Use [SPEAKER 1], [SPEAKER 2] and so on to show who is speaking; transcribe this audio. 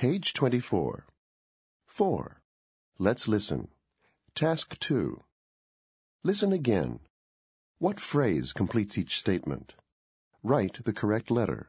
[SPEAKER 1] Page 24. 4. Let's listen. Task 2. Listen again. What phrase completes each statement? Write the correct letter.